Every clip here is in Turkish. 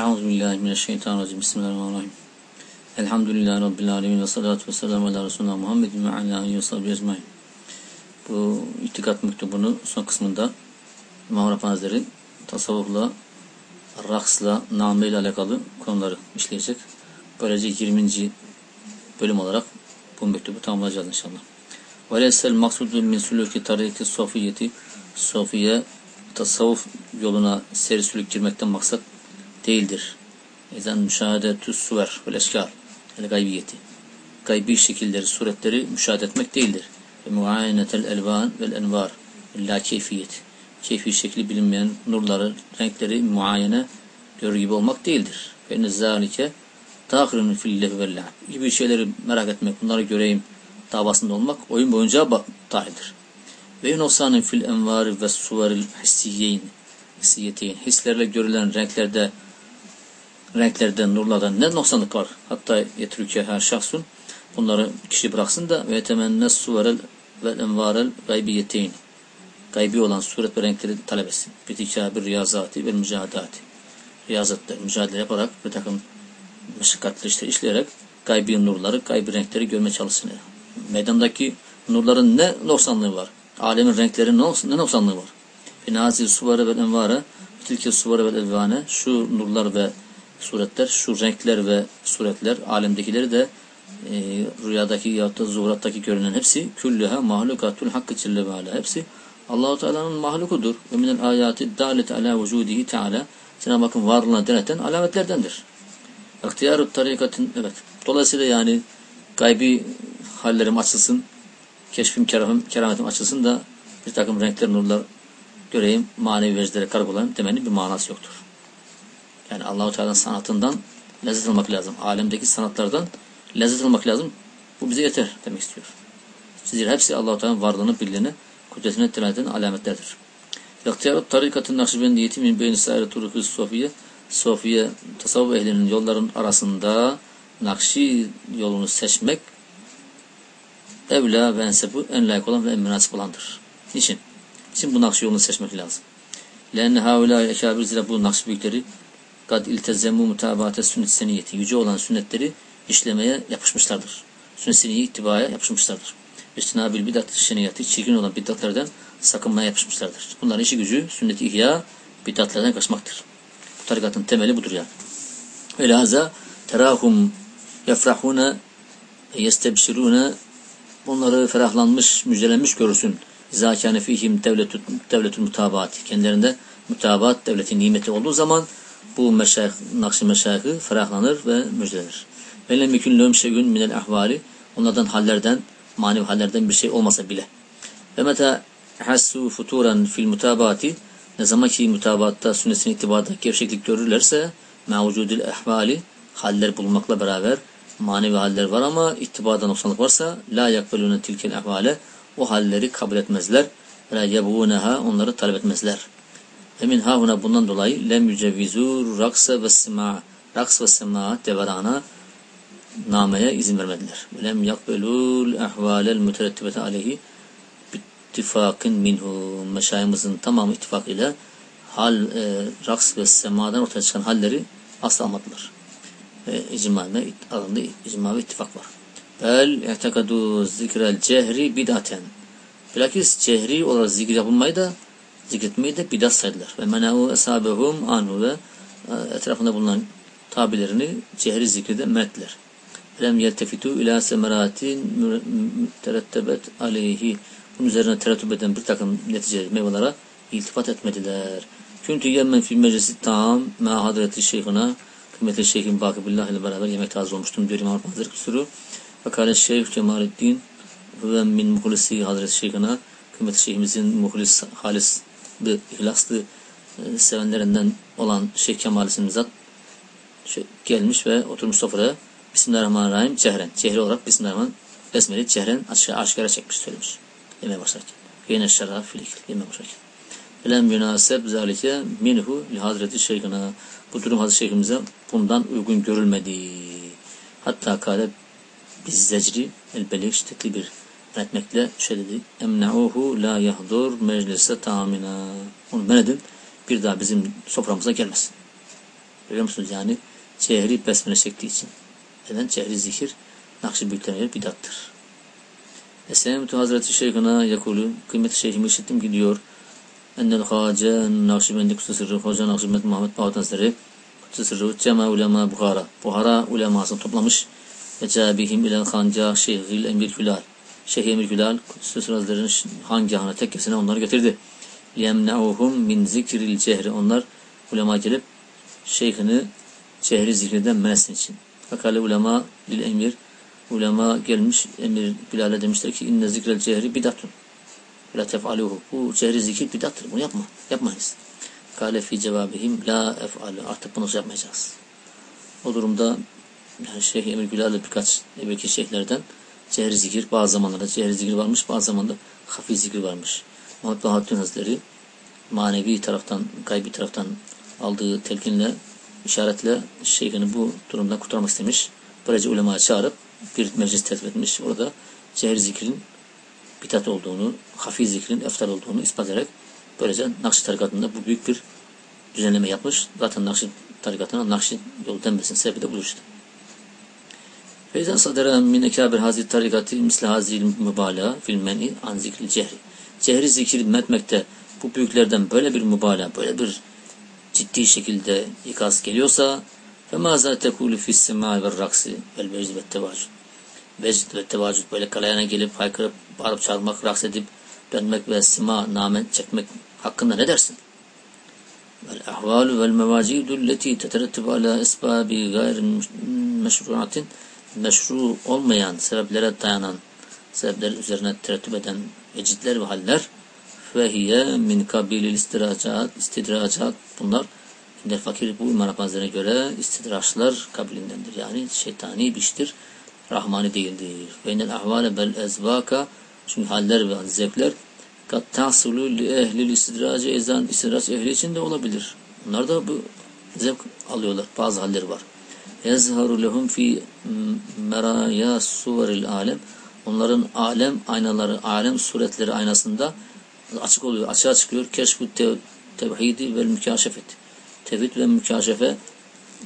Euzu billahi mineşşeytanirracim. Bismillahirrahmanirrahim. Elhamdülillahi rabbil alamin ve salatu vesselamü ala resulina Muhammedin ve ala alihi ve sahbihi ecmaîn. Bu itikat mektubunu son kısmında İmam Rabbani Hazretleri tasavvufla, raksla, name ile alakalı konuları işleyecek. Böylece 20. bölüm olarak bu mektubu tamamlayacağız inşallah. Ve leysel maksudu min suluki tariki sofiyeti sofiye tasavvuf yoluna seri sülük girmekten maksat değildir. Ezen müşahedetü suver vel eşkal el gaybiyeti. Gaybi şekilleri, suretleri müşahede etmek değildir. Ve muayenetel elvan vel envar illa keyfiyet. Keyfi şekli bilinmeyen nurları, renkleri muayene görür gibi olmak değildir. Ve nezzalike tahirun fillehi vel gibi şeyleri merak etmek, bunları göreyim davasında olmak oyun boyunca dahildir. Ve yunusa'nın fil envari ve suvaril hissiyeyn hissiyeteyn hislerle görülen renklerde renklerden, nurlardan ne noksanlık var? Hatta yetrüke her şahsun bunları kişi bıraksın da ve temennes suvarel ve envarel gaybiyeteyn gaybi olan suret ve renkleri talep etsin. Bitikâbir riyazati ve mücadati. Riyazatta mücadele yaparak bir takım meşakkatli işte işleyerek gaybi nurları, gaybi renkleri görme çalışsın. Meydandaki nurların ne noksanlığı var? Alemin renklerinin ne noksanlığı var? Finazil suvara ve envara tilke suvara ve elvane şu nurlar ve suretler, şu renkler ve suretler, alemdekileri de e, rüyadaki ya da zuhurattaki görünen hepsi küllüha mahlukatul hakkı celle ve. Hepsi Allahu Teala'nın mahlukudur. Ve minel ayati dalet ala vücudihi teala. Cenab-ı Hakk'ın varlığına deneten alametlerdendir. İhtiyar tarikatın evet. Dolayısıyla yani gaybi hallerim açılsın, keşfim keramim, kerametim açılsın da bir takım renkler, nurlar göreyim, manevi vecdelere karakolan demenin bir manası yoktur. Yani Allahu Teala'nın sanatından lezzet almak lazım. Alemdeki sanatlardan lezzet almak lazım. Bu bize yeter demek istiyor. Zira hepsi Allahu Teala'nın varlığını, birliğini, kudretini temelden alametlerdir. İhtiyarut tarikatın nakşibendiyeti min beyni saire turuku sofiye Sofiye tasavvuf ehlinin yolların arasında Nakşi yolunu seçmek evla ve ensebu en layık olan ve en münasip olandır. Niçin? Niçin bu Nakşi yolunu seçmek lazım? Lenne havulâ ekâbir zira bu Nakşi büyükleri kad iltezemu mutabate sünnet seniyeti yüce olan sünnetleri işlemeye yapışmışlardır. Sünnet seniyi ittibaya yapışmışlardır. İstinabil bidat şeniyeti çirkin olan bidatlerden sakınmaya yapışmışlardır. Bunların işi gücü sünnet ihya bidatlerden kaçmaktır. Bu tarikatın temeli budur yani. Velhaza terahum yefrahune yestebşirune bunları ferahlanmış, müjdelenmiş görürsün. İzâ fihim devletü, devletü mutabaat. Kendilerinde mutabaat devletin nimeti olduğu zaman bu meşayih, nakşi meşayihı ferahlanır ve müjdelenir. Ve lem yekun lehum şey'un minel ahvali onlardan hallerden, manevi hallerden bir şey olmasa bile. Ve meta hassu futuran fil mutabati ne zaman ki mutabatta sünnetin itibada gevşeklik görürlerse mevcudil ahvali haller bulunmakla beraber manevi haller var ama ittibada noksanlık varsa la yakbelune tilkel ahvale o halleri kabul etmezler. Ve yebuneha onları talep etmezler. Emin hahuna bundan dolayı lem yücevvizur raksa ve sima raks ve sima devarana nameye izin vermediler. Lem yakbelul ahvalel müterettibete aleyhi bittifakın minhu meşayimizin tamamı ittifakıyla hal e, raks ve semadan ortaya çıkan halleri asla almadılar. E, icma ve arasında icma ve ittifak var. Bel i'tekadu zikrel cehri bidaten. Bilakis cehri olarak zikir yapılmayı da zikretmeyi de bidat saydılar. Ve mena'u eshabehum anhu ve e, etrafında bulunan tabilerini cehri zikrede mettiler. Lem yeltefitu ila semeratin terettebet aleyhi. Bunun üzerine terettüp eden bir takım netice meyvelere iltifat etmediler. Küntü yemmen fil meclisi tam ma hadreti şeyhına kıymetli şeyhin Bakıbillah ile beraber yemek hazır olmuştum diyor İmam Hazretleri kusuru. Ve kâle şeyh Cemalettin ve min muhlisi Hazreti Şeyhına kıymetli şeyhimizin muhlis halis bir ihlaslı e, sevenlerinden olan Şeyh Kemal zat şey, gelmiş ve oturmuş sofraya Bismillahirrahmanirrahim cehren. Cehri olarak Bismillahirrahmanirrahim Besmele cehren aşağı aşikara çekmiş söylemiş. Yemeye başlarken. Yine şeraf filik. Yemeye başlarken. Lem münaseb zalike minhu li Hazreti Şeyhına. Bu durum Hazreti Şeyhimize bundan uygun görülmedi. Hatta kale biz zecri el belik şiddetli bir etmekle şey dedi. Emna'uhu la yahdur meclise tamina. Onu men edin. Bir daha bizim soframıza gelmesin. Görüyor musunuz yani? Cehri besmele çektiği için. Neden? Cehri zikir Nakşi büyüklerine bidattır. Esenemetu Hazreti Şeyhına yakulu kıymetli şeyhimi işittim ki diyor Ennel Hace Nakşibendi Kutsu Sırrı Hoca Nakşibend Muhammed Bağdat Hazretleri Kutsu Sırrı Cema Ulema Bukhara Buhara ulemasını toplamış ve cabihim ile hanca şeyhil emir külal Şeyh Emir Kutsu Sırrı Hazretleri'nin hangahına tekkesine onları getirdi. Yemna'uhum min zikril cehri onlar ulema gelip şeyhini cehri zikreden menesin için. Fakale ulema lil emir ulema gelmiş emir Bilal'e demişler ki inne zikrel cehri bidatun. La tef'aluhu. Bu cehri zikir bidattır. Bunu yapma. Yapmayız. Kale fi cevabihim la ef'alu. Artık bunu yapmayacağız. O durumda yani Şeyh Emir Gülal'le birkaç belki şeyhlerden cehri zikir bazı zamanlarda cehri zikir varmış bazı zamanlarda hafif zikir varmış. Muhammed Bahattin Hazretleri manevi taraftan, gaybi taraftan aldığı telkinle, işaretle şeyhini bu durumdan kurtarmak istemiş. Böylece ulema çağırıp bir meclis tertip etmiş. Orada cehir zikrin bitat olduğunu, hafif zikrin eftar olduğunu ispat ederek böylece Nakşi tarikatında bu büyük bir düzenleme yapmış. Zaten Nakşi tarikatına Nakşi yolu denmesinin sebebi de budur işte. Feyza sadara min ekabir hazir tarikati misli hazil mübalağa fil men'i an zikril cehri. Cehri zikir metmekte bu büyüklerden böyle bir mübalağa, böyle bir ciddi şekilde ikaz geliyorsa ve maza tekulu fis sema ve raksi vel vecd ve tevacud. Vecd ve tevacud böyle kalayana gelip haykırıp bağırıp çağırmak, raks edip dönmek ve sima namen çekmek hakkında ne dersin? Vel ahvalu vel mevacidu leti teterettibu ala esbabi gayrin meşruatin meşru olmayan sebeplere dayanan sebepler üzerine terettüp eden vecitler ve haller fehiye min kabilil istiracat istidracat bunlar İnder fakir bu İmam Hazretleri'ne göre istidraçlar kabilindendir. Yani şeytani bir iştir. Rahmani değildir. Ve inel ahvale bel ezvaka çünkü haller ve zevkler kat tahsulu li ehlil istidracı ezan istidraç ehli için de olabilir. Onlar da bu zevk alıyorlar. Bazı halleri var. Yazharu lehum fi meraya suvaril alem onların alem aynaları, alem suretleri aynasında açık oluyor, açığa çıkıyor. Keşfu tev tevhidi ve mükaşefet. Tevhid ve mükaşefe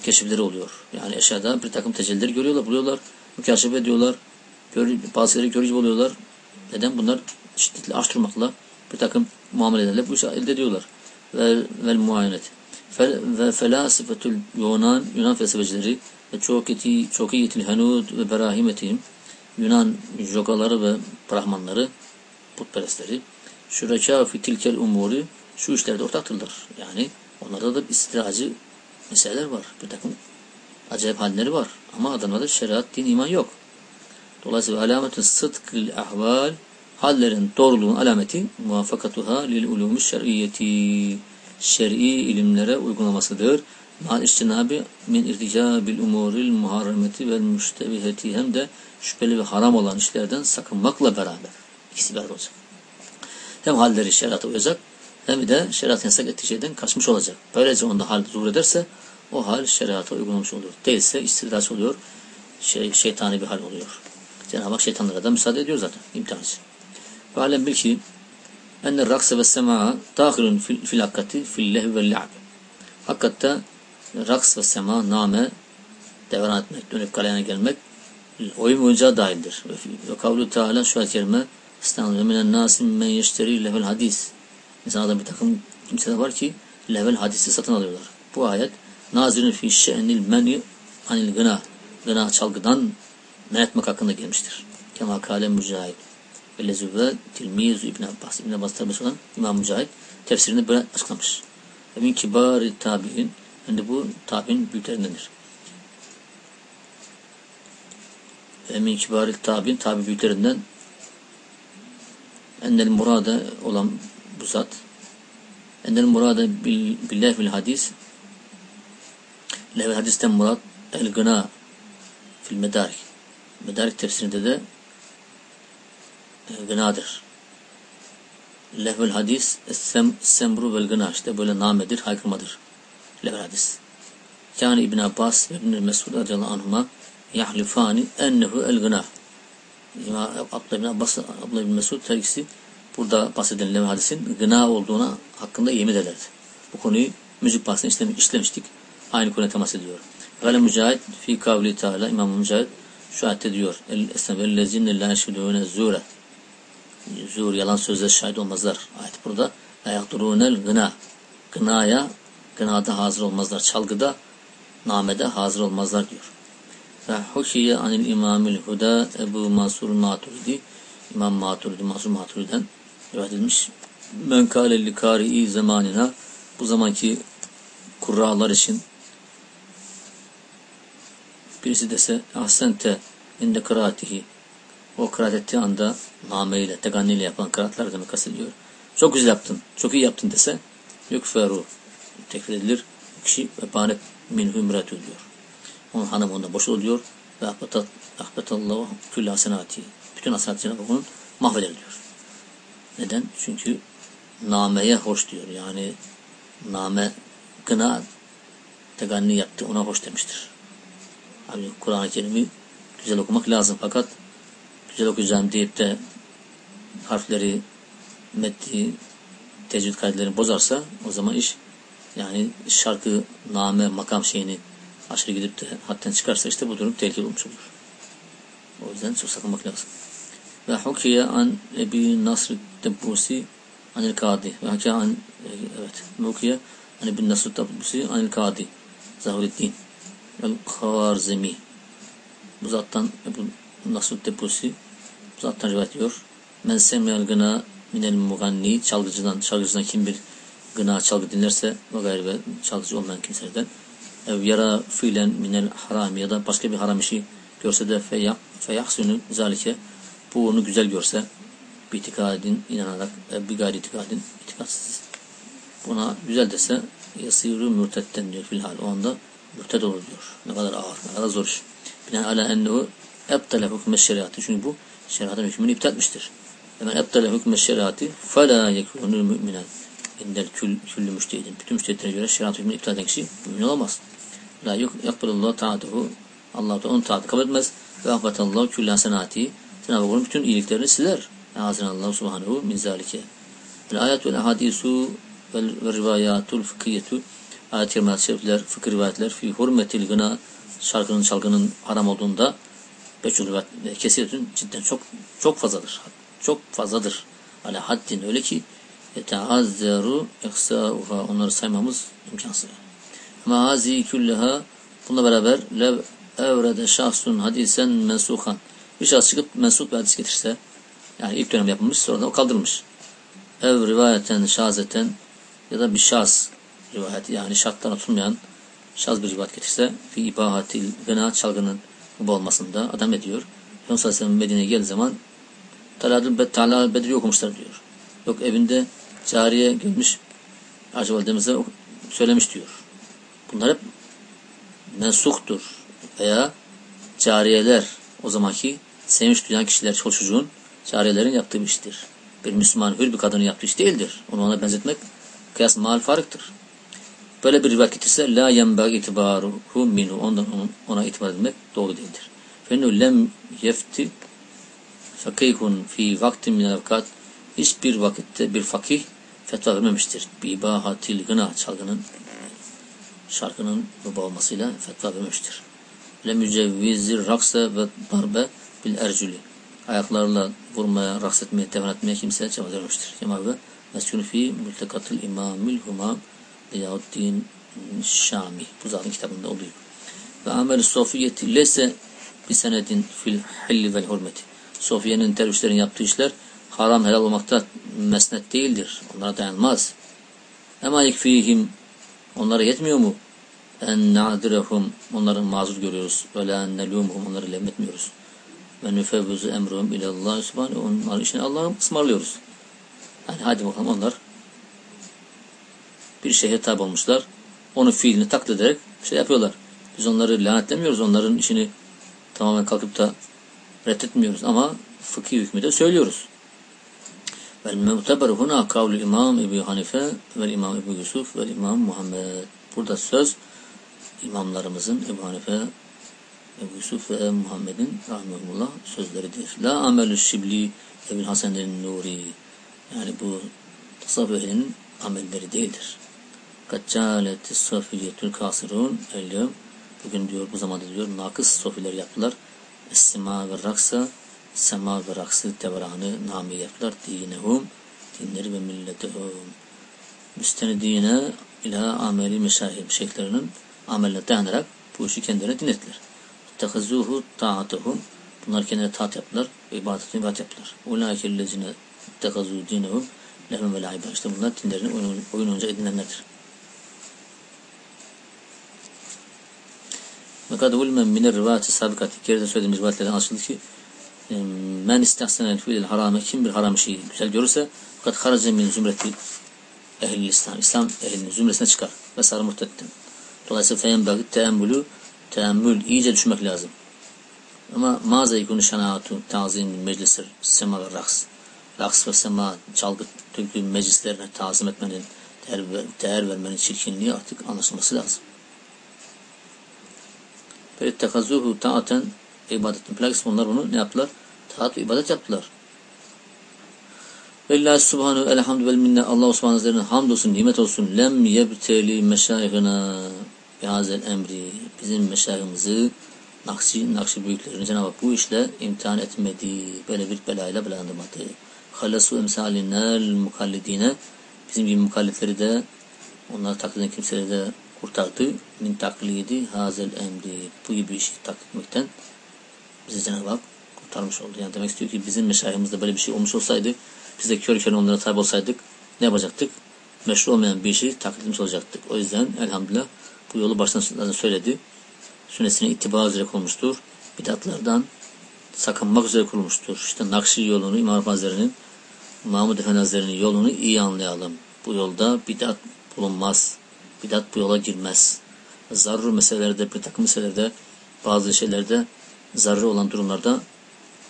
keşifleri oluyor. Yani eşyada bir takım tecellileri görüyorlar, buluyorlar, mükaşefe ediyorlar. Gör, bazıları görücü oluyorlar. Neden? Bunlar şiddetli açtırmakla bir takım muamelelerle bu işi elde ediyorlar. Ve, ve muayenet. Ve felasifetül Yunan, Yunan felsefecileri ve çoketi, çokiyetil henud ve berahimetihim Yunan jogaları ve brahmanları, putperestleri şureka fi tilkel umuri şu işlerde ortaktırlar. Yani onlarda da istiracı meseleler var. Bir takım acayip halleri var. Ama adamlarda şeriat, din, iman yok. Dolayısıyla alametü sıdkıl ahval hallerin doğruluğun alameti muvaffakatuha lil ulumi şer'iyeti şer'i ilimlere uygulamasıdır. Mal istinabi min irticabil umuril muharremeti vel müştebiheti hem de şüpheli ve haram olan işlerden sakınmakla beraber. İkisi beraber olacak. Hem halleri şeriata uyacak hem de şeriat yasak ettiği şeyden kaçmış olacak. Böylece onda hal zuhur ederse o hal şeriata uygulamış oluyor. Değilse istidraç oluyor. Şey, şeytani bir hal oluyor. Cenab-ı Hak şeytanlara da müsaade ediyor zaten imtihan için. Ve alem bil ki sema dahilun fil, fil hakkati fil lehvi ve li'ab. Hakikatte raks ve sema name devran etmek, dönüp kalene gelmek oyun oyuncağı dahildir. Ve kavlu Teala şu ayet-i kerime İstanbul'da minen nasim men yeşteri level hadis. İnsanlarda bir takım kimseler var ki level hadisi satın alıyorlar. Bu ayet nazirin fi şe'nil meni anil gına gına çalgıdan men etmek hakkında gelmiştir. Kema kale mücahit ve lezüve tilmiz İbn Abbas. İbn Abbas tabisi olan İmam Mücahit tefsirinde böyle açıklamış. Ve min kibari tabi'in yani bu tabi'in büyüklerindendir. Ve min kibari tabi'in tabi büyüklerinden ennel murada olan bu zat ennel murada bil, billah bil hadis level hadisten murad el gına fil medarik medarik tefsirinde de gınadır. Lehvel hadis sem, semru vel gına işte böyle namedir, haykırmadır. Lehvel hadis. Yani İbn Abbas ve İbn Mesud radıyallahu anhuma yahlifani ennehu el gına. Abdullah bin Abbas, Abdullah bin Mesud terkisi burada bahsedilen levh hadisin gına olduğuna hakkında yemin ederlerdi. Bu konuyu müzik bahsinde işlemiştik. aynı konuya temas ediyor. Gale Mücahit fi kavli Teala İmam Mücahit şu ayette diyor. El esnebellezine la yeşhedûne zûre. Zur yalan sözle şahit olmazlar. Ayet burada. La yakdurûnel gına. Gınaya, gınada hazır olmazlar. Çalgıda, namede hazır olmazlar diyor. Ve hukiye anil imamil huda Ebu Mansur Maturidi İmam Maturidi, Mansur Maturidi'den rivayet edilmiş. Men kâlelli kâri'i zamanina bu zamanki kurralar için birisi dese ahsente inde kıraatihi o kıraat ettiği anda nameyle, teganniyle yapan kıraatlar demek kastediyor. Çok güzel yaptın, çok iyi yaptın dese yükferu tekfir edilir. Kişi ebanet minhu imretü diyor. Onun hanım onda boş oluyor ve ahbetallahu külle hasenati. Bütün hasenat Cenab-ı Hakk'ın mahveder diyor. Neden? Çünkü nameye hoş diyor. Yani name gına teganni yaptı ona hoş demiştir. Abi Kur'an-ı Kerim'i güzel okumak lazım fakat güzel okuyacağım deyip de harfleri metni tecvid kaydelerini bozarsa o zaman iş yani şarkı, name, makam şeyini aşırı gidip de hatten çıkarsa işte bu durum tehlikeli olmuş olur. O yüzden çok sakınmak lazım. Ve hukiye an Ebi Nasr Debbusi anil kadi. Ve hukiye an evet. Ve hukiye an Ebi Nasr Debbusi anil kadi. Zahureddin. El Kharzemi. Bu zattan Ebu Nasr Debbusi bu zattan rivayet ediyor. Men semiyel gına minel muganni çalgıcıdan, çalgıcıdan kim bir gına çalgı dinlerse ve gayrı ve çalgıcı olmayan kimselerden ev yara fiilen minel haram ya da başka bir haram işi görse de feyahsünü zalike bu onu güzel görse bir itikadin inanarak e, bir gayri itikadin itikatsız buna güzel dese yasiru mürtetten diyor filhal o anda mürted olur diyor. Ne kadar ağır, ne kadar zor iş. Binaen ala ennehu ebtele hükme şeriatı. Çünkü bu şeriatın hükmünü iptal etmiştir. Hemen ebtele hükme şeriatı fela yekûnü müminen indel kül, küllü müştehidin. Bütün müştehitlere göre şeriat hükmünü iptal eden kişi mümin olamaz. La yakbulullah ta'atuhu Allah da onun taatı kabul etmez. Ve ahbatallahu külle hasenati Cenab-ı Hakk'ın bütün iyiliklerini siler. Allah subhanahu min zalike. Vel ayet vel hadisu vel rivayatul fıkhiyetu ayet-i kerimeler, fıkıh rivayetler fi hurmetil gına şarkının çalgının haram olduğunda rivayet kesiretün cidden çok çok fazladır. Çok fazladır. Ala haddin öyle ki yeteazzeru ihsa'uha onları saymamız imkansız. Ama hazi külleha bununla beraber lev evrede şahsun hadisen mensuhan bir şahıs çıkıp mensup bir hadis getirse yani ilk dönem yapılmış sonradan o kaldırılmış. Ev rivayeten şazeten ya da bir şahs rivayeti yani şarttan oturmayan şaz bir rivayet getirse fi ibahatil gına çalgının bu olmasında adam ediyor. Peygamber sallallahu Medine'ye geldiği zaman Talal Bedri okumuşlar diyor. Yok evinde cariye gelmiş Hacı Validemize söylemiş diyor. Bunlar hep mensuktur veya cariyeler o zamanki sevmiş duyan kişiler çocuğun cariyelerin yaptığı bir iştir. Bir Müslüman hür bir kadının yaptığı iş değildir. Onu ona benzetmek kıyas mal farktır. Böyle bir rivayet getirse la yenbag itibaruhu minhu ondan ona itibar etmek doğru değildir. Fennu lem yefti fakihun fi vaktin min evkat hiçbir vakitte bir fakih fetva vermemiştir. Bibahatil gına çalgının şarkının baba olmasıyla fetva vermemiştir. Lem yücevvizir rakse ve darbe bil erculi ayaklarla vurmaya, raks etmeye, tevan etmeye kimse cevap vermemiştir. Cemaat ve meskun fi mültekatil imamil humam Ziyaüddin Şami. Bu zatın kitabında oluyor. Ve amel sofiyeti lese bir senedin fil hilli vel hurmeti. Sofiye'nin teröristlerin yaptığı işler haram helal olmakta mesnet değildir. Onlara dayanmaz. Ema yekfihim onlara yetmiyor mu? En nadirehum onları mazur görüyoruz. Ve la nelumhum onları lemmetmiyoruz. Ve nüfevvüzü emruhum ilallah subhanahu onların işini Allah'a ısmarlıyoruz. Yani hadi bakalım onlar bir şeye tabi olmuşlar. Onun fiilini taklit ederek şey yapıyorlar. Biz onları lanetlemiyoruz. Onların işini tamamen kalkıp da reddetmiyoruz. Ama fıkhi hükmü de söylüyoruz. Vel muteber huna kavlu İmam Ebu Hanife ve İmam Ebu Yusuf ve İmam Muhammed. Burada söz imamlarımızın Ebu Hanife, Ebu Yusuf ve Muhammed'in rahmetullah sözleridir. La amelü şibli Ebu Hasan'ın nuri. Yani bu tasavvuf ehlinin amelleri değildir. Kaccaleti sofiyetül kasirun elyum. Bugün diyor bu zamanda diyor nakıs sofiler yaptılar. Esma ve raksa sema ve raksı devranı nami yaptılar. Dinehum dinleri ve milletehum. Müstenedine ila ameli meşahim şeyhlerinin ameline dayanarak bu işi kendilerine din ettiler. Tehazuhu taatuhum Bunlar kendine taat yaptılar ve ibadetini ibadet yaptılar. Ulaikellezine tehazu dinehum lehum ve laiba. İşte bunlar dinlerini oyun, oyun oyunca edinenlerdir. Ve kad ulmen miner rivayeti sabikati. Geride söylediğimiz rivayetlerden anlaşıldı ki e, men istehsenen fiil harame kim bir haram şeyi güzel görürse fakat harace min zümreti ehli İslam. İslam ehlinin zümresine çıkar. Ve sarı murtettin. Dolayısıyla feyen bagit teemmülü teemmül iyice düşmek lazım. Ama mağaza ikunu şanaatu tazim meclisir sema ve raks. Raks ve sema çalgı türkü meclislerine tazim etmenin değer, değer vermenin çirkinliği artık anlaşılması lazım. Fettekazuhu taaten ibadetin. Plakis onlar bunu ne yaptılar? Taat ve ibadet yaptılar. Lillahi subhanahu elhamdü vel minne Allah Osman Hazretleri'ne hamdolsun, nimet olsun. Lem yebteli meşayihına bihazel emri. Bizim meşayihimizi Nakşi, Nakşi büyüklerini Cenab-ı Hak bu işle imtihan etmedi. Böyle bir belayla belandırmadı. Halasu emsalinel mukallidine bizim gibi mukallitleri de onları taklit eden kimseleri de kurtardı. Min taklidi hazel emri. Bu gibi işi taklit etmekten bizi Cenab-ı Hak kurtarmış oldu. Yani demek istiyor ki bizim meşayihimizde böyle bir şey olmuş olsaydı biz de kör kör onlara tabi olsaydık ne yapacaktık? Meşru olmayan bir işi taklitmiş olacaktık. O yüzden elhamdülillah bu yolu baştan söyledi. Sünnesine ittiba üzere kurulmuştur. Bidatlardan sakınmak üzere kurulmuştur. İşte Nakşi yolunu İmam Hazretleri'nin Mahmud Efendi Hazretleri'nin yolunu iyi anlayalım. Bu yolda bidat bulunmaz. Bidat bu yola girmez. Zarur meselelerde, bir takım meselelerde, bazı şeylerde zararı olan durumlarda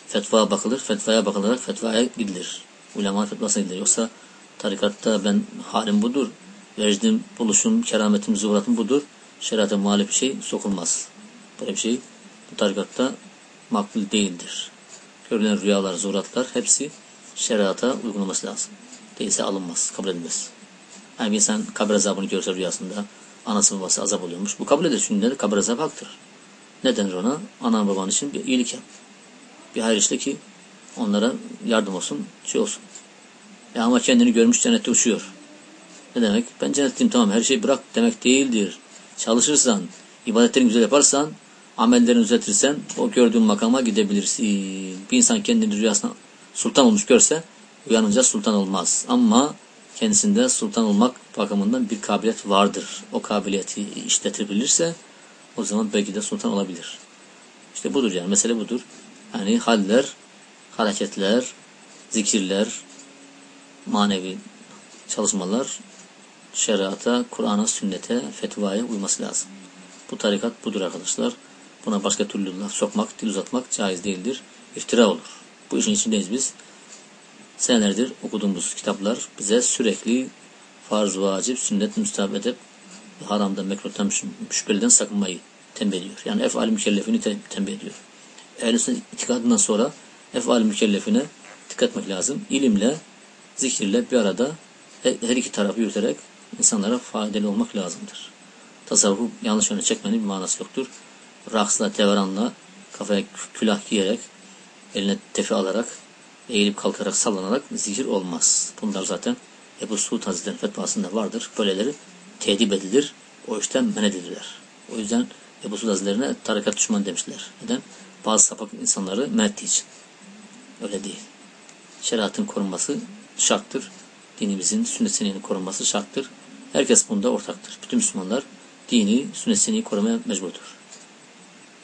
fetva bakılır. Fetvaya bakılarak fetvaya gidilir. Ulema fetvasına gidilir. Yoksa tarikatta ben halim budur. Vecdim, buluşum, kerametim, zuhuratım budur. Şeriata muhalif bir şey sokulmaz. Böyle bir şey bu tarikatta makbul değildir. Görülen rüyalar, zuhuratlar hepsi şeriata uygulaması lazım. Değilse alınmaz, kabul edilmez. Yani bir insan kabir azabını görse rüyasında anası babası azap oluyormuş. Bu kabul edilir çünkü kabir azabı haktır. Ne denir ona? Ana baban için bir iyilik yap. Bir hayır işte ki onlara yardım olsun, şey olsun. E ama kendini görmüş cennette uçuyor. Ne demek? Ben cennetteyim tamam her şeyi bırak demek değildir. Çalışırsan, ibadetlerini güzel yaparsan, amellerini düzeltirsen o gördüğün makama gidebilirsin. Bir insan kendini rüyasına sultan olmuş görse uyanınca sultan olmaz. Ama kendisinde sultan olmak bakımından bir kabiliyet vardır. O kabiliyeti işletebilirse o zaman belki de sultan olabilir. İşte budur yani mesele budur. Yani haller, hareketler, zikirler, manevi çalışmalar şeriata, Kur'an'a, sünnete, fetvaya uyması lazım. Bu tarikat budur arkadaşlar. Buna başka türlü sokmak, dil uzatmak caiz değildir. İftira olur. Bu işin içindeyiz biz. Senelerdir okuduğumuz kitaplar bize sürekli farz, vacip, sünnet, müstahap edip haramdan, mekruhtan, şüpheliden sakınmayı tembih ediyor. Yani efal mükellefini tembih ediyor. Ehl-i sünnet itikadından sonra efal mükellefine dikkat etmek lazım. İlimle, zikirle bir arada her iki tarafı yürüterek insanlara faydalı olmak lazımdır. Tasavvufu yanlış yöne çekmenin bir manası yoktur. Raksla, teveranla, kafaya külah giyerek, eline tefi alarak, eğilip kalkarak, sallanarak zikir olmaz. Bunlar zaten Ebu Suud Hazretleri'nin fetvasında vardır. Böyleleri tedip edilir, o işten men edilirler. O yüzden Ebu Suud Hazretleri'ne tarikat düşman demişler. Neden? Bazı sapak insanları men ettiği için. Öyle değil. Şeriatın korunması şarttır. Dinimizin sünnetinin korunması şarttır. Herkes bunda ortaktır. Bütün Müslümanlar dini, sünnetini korumaya mecburdur.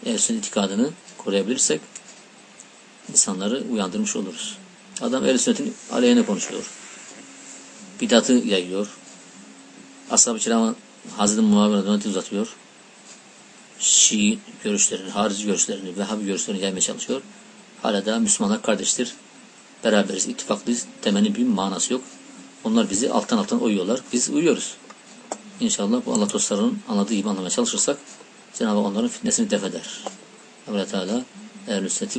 Eğer sünnet itikadını koruyabilirsek insanları uyandırmış oluruz. Adam ehl sünnetin aleyhine konuşuyor. Bidatı yayıyor. Ashab-ı kiramın Hazreti Muaviye'ne döneti uzatıyor. Şii görüşlerini, harici görüşlerini, Vehhabi görüşlerini yaymaya çalışıyor. Hala da Müslümanlar kardeştir. Beraberiz, ittifaklıyız demenin bir manası yok. Onlar bizi alttan alttan uyuyorlar. Biz uyuyoruz. İnşallah bu Allah dostlarının anladığı gibi anlamaya çalışırsak Cenab-ı Hak onların fitnesini def eder. Allah Teala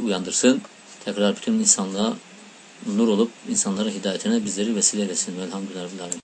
uyandırsın. Tekrar bütün insanlığa nur olup insanların hidayetine bizleri vesile etsin. Velhamdülillah.